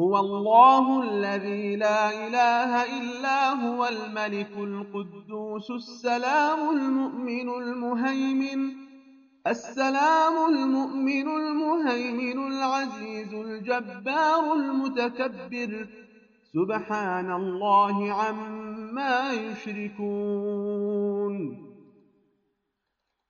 هو الله الذي لا إله إلا هو الملك القدوس السلام المؤمن المهيمن السلام المؤمن المهيمن العزيز الجبار المتكبر. سبحان الله عما يشركون.